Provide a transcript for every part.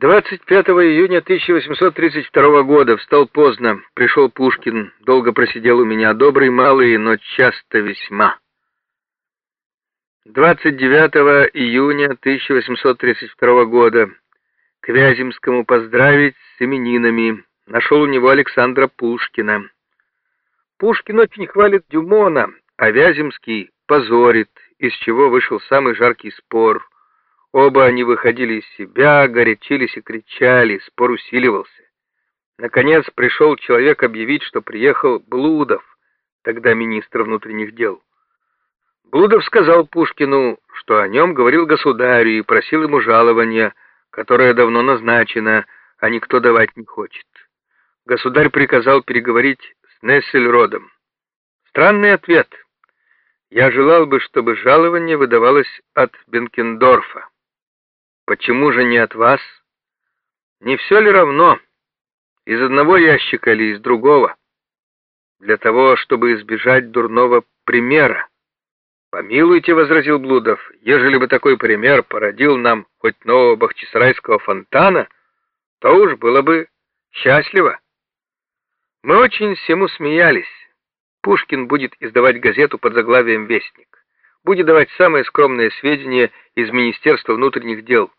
25 июня 1832 года встал поздно, пришел Пушкин, долго просидел у меня, добрый малый, но часто весьма. 29 июня 1832 года к Вяземскому поздравить с именинами. Нашел у него Александра Пушкина. Пушкин очень хвалит Дюмона, а Вяземский позорит, из чего вышел самый жаркий спор — Оба они выходили из себя, горячились и кричали, спор усиливался. Наконец пришел человек объявить, что приехал Блудов, тогда министр внутренних дел. Блудов сказал Пушкину, что о нем говорил государю и просил ему жалования, которое давно назначено, а никто давать не хочет. Государь приказал переговорить с Нессельродом. Странный ответ. Я желал бы, чтобы жалование выдавалось от Бенкендорфа. Почему же не от вас? Не все ли равно? Из одного ящика или из другого? Для того, чтобы избежать дурного примера. «Помилуйте», — возразил Блудов, — «ежели бы такой пример породил нам хоть нового бахчисарайского фонтана, то уж было бы счастливо». Мы очень всему смеялись. Пушкин будет издавать газету под заглавием «Вестник». Будет давать самые скромные сведения из Министерства внутренних дел.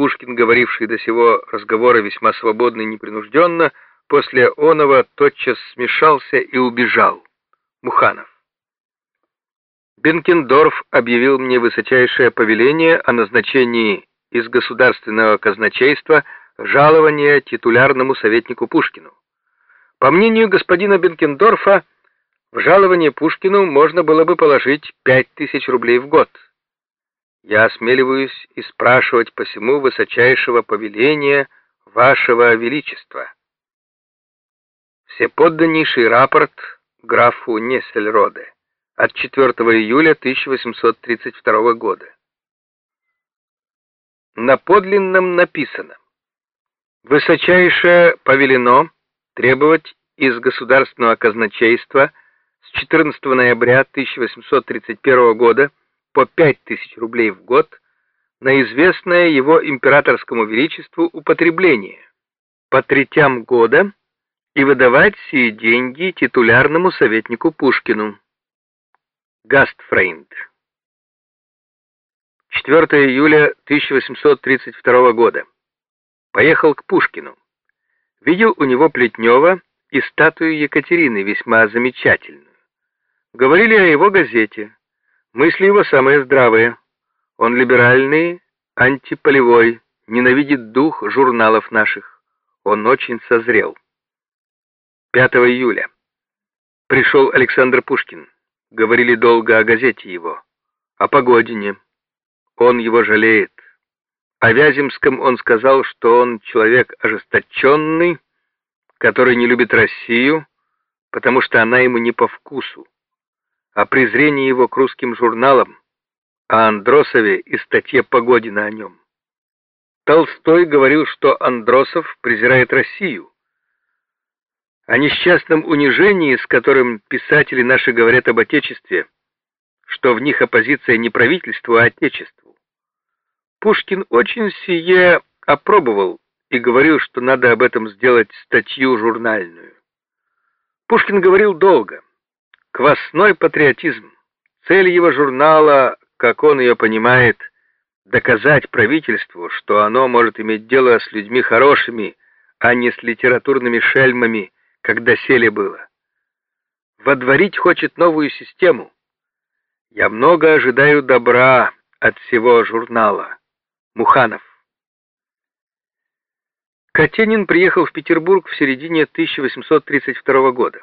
Пушкин, говоривший до сего разговора весьма свободно и непринужденно, после оного тотчас смешался и убежал. Муханов. Бенкендорф объявил мне высочайшее повеление о назначении из государственного казначейства жалования титулярному советнику Пушкину. По мнению господина Бенкендорфа, в жалование Пушкину можно было бы положить пять тысяч рублей в год я осмеливаюсь и спрашивать посему высочайшего повеления вашего величества. Всеподданнейший рапорт графу Нессельроде от 4 июля 1832 года. На подлинном написано «Высочайшее повелено требовать из государственного казначейства с 14 ноября 1831 года по 5000 рублей в год на известное его императорскому величеству употребление по третям года и выдавать сие деньги титулярному советнику Пушкину. Гастфрейнд. 4 июля 1832 года. Поехал к Пушкину. Видел у него Плетнева и статую Екатерины, весьма замечательную. Говорили о его газете. Мысли его самые здравые. Он либеральный, антиполевой, ненавидит дух журналов наших. Он очень созрел. 5 июля. Пришел Александр Пушкин. Говорили долго о газете его, о Погодине. Он его жалеет. О Вяземском он сказал, что он человек ожесточенный, который не любит Россию, потому что она ему не по вкусу о презрении его к русским журналам, о Андросове и статье Погодина о нем. Толстой говорил, что Андросов презирает Россию. О несчастном унижении, с которым писатели наши говорят об Отечестве, что в них оппозиция не правительству, а Отечеству. Пушкин очень сие опробовал и говорил, что надо об этом сделать статью журнальную. Пушкин говорил долго. Квасной патриотизм. Цель его журнала, как он ее понимает, доказать правительству, что оно может иметь дело с людьми хорошими, а не с литературными шельмами, как доселе было. Водворить хочет новую систему. Я много ожидаю добра от всего журнала. Муханов. Катенин приехал в Петербург в середине 1832 года.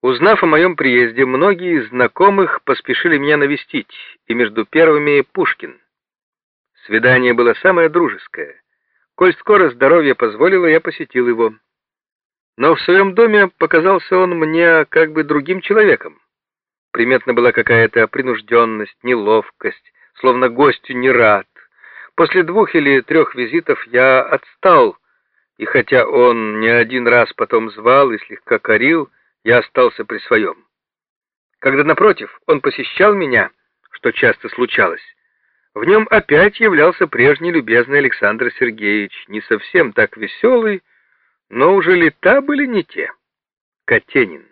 Узнав о моем приезде, многие из знакомых поспешили меня навестить, и между первыми Пушкин. Свидание было самое дружеское. Коль скоро здоровье позволило, я посетил его. Но в своем доме показался он мне как бы другим человеком. Приметна была какая-то принужденность, неловкость, словно гостю не рад. После двух или трех визитов я отстал, и хотя он не один раз потом звал и слегка корил, я остался при своем. Когда, напротив, он посещал меня, что часто случалось, В нем опять являлся прежний любезный Александр Сергеевич, не совсем так веселый, но уже лета были не те. Катенин.